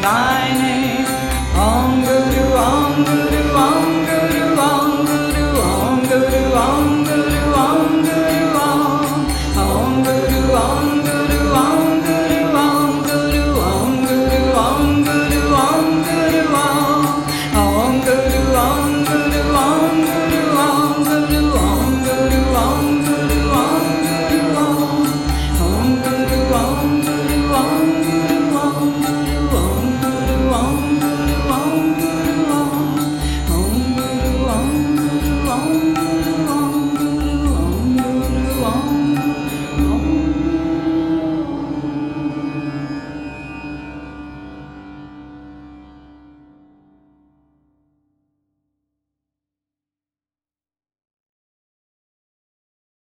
thine